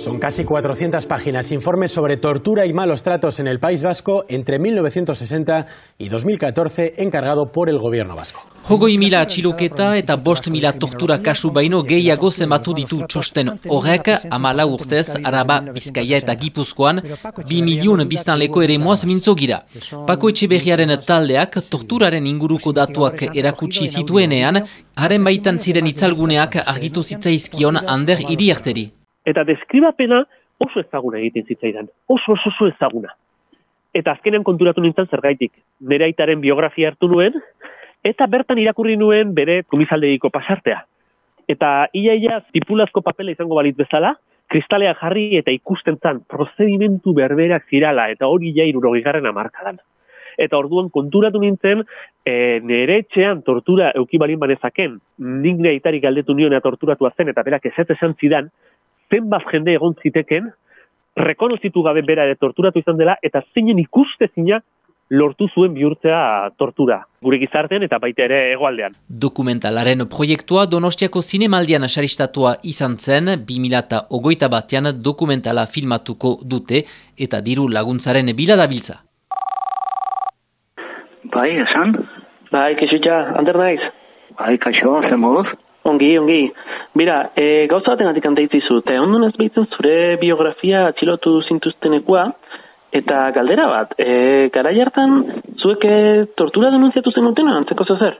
Son casi 400 páginas, informes sobre tortura y malos tratos en el País Vasco entre 1960 y 2014, encargado por el gobierno vasco. Hogoi mila atxiloketa eta bost mila tortura kasu baino gehiago zematu ditu txosten horrek amala urtez araba bizkaia eta gipuzkoan bi milion biztanleko ere moaz mintzo gira. Pako etxeberriaren taldeak torturaren inguruko datuak erakutsi zituenean, haren baitan ziren itzalguneak argitu zitzaizkion ander iriarteri eta deskribapena oso ezaguna egiten zitzaidan, oso oso oso ezaguna. Eta azkenean konturatu nintzen zergaitik, nire aitaren biografia hartu nuen, eta bertan irakurri nuen bere kumizaldegiko pasartea. Eta ia ia zipulazko papela izango balit bezala, kristalea jarri eta ikusten zan prozedimentu berberak zirala, eta hori ja irurogigarren amarkadan. Eta orduan konturatu nintzen, e, nire etxean tortura eukibalin banezaken, nik nire galdetu nionea torturatua zen, eta berak ez esan zidan, zenbat jende egon ziteken, rekonozitu gabe bera ere torturatu izan dela, eta zeinen ikuste zina lortu zuen bihurtzea tortura, gure gizartean eta baita ere egoaldean. Dokumentalaren proiektua Donostiako zinemaldian asaristatua izan zen, 2008 batean dokumentala filmatuko dute eta diru laguntzaren biladabiltza. Bai, esan? Bai, kesutxa, ander naiz? Bai, kaixo, zen moduz? Ongi, ongi. Bira, e, gauza baten atik anteitzizu, eta ondun ez behitzen zure biografia atxilotu zintuztenekua, eta galdera bat, e, gara jartan, zuek e, tortura denunziatu zen utena, antzeko zer?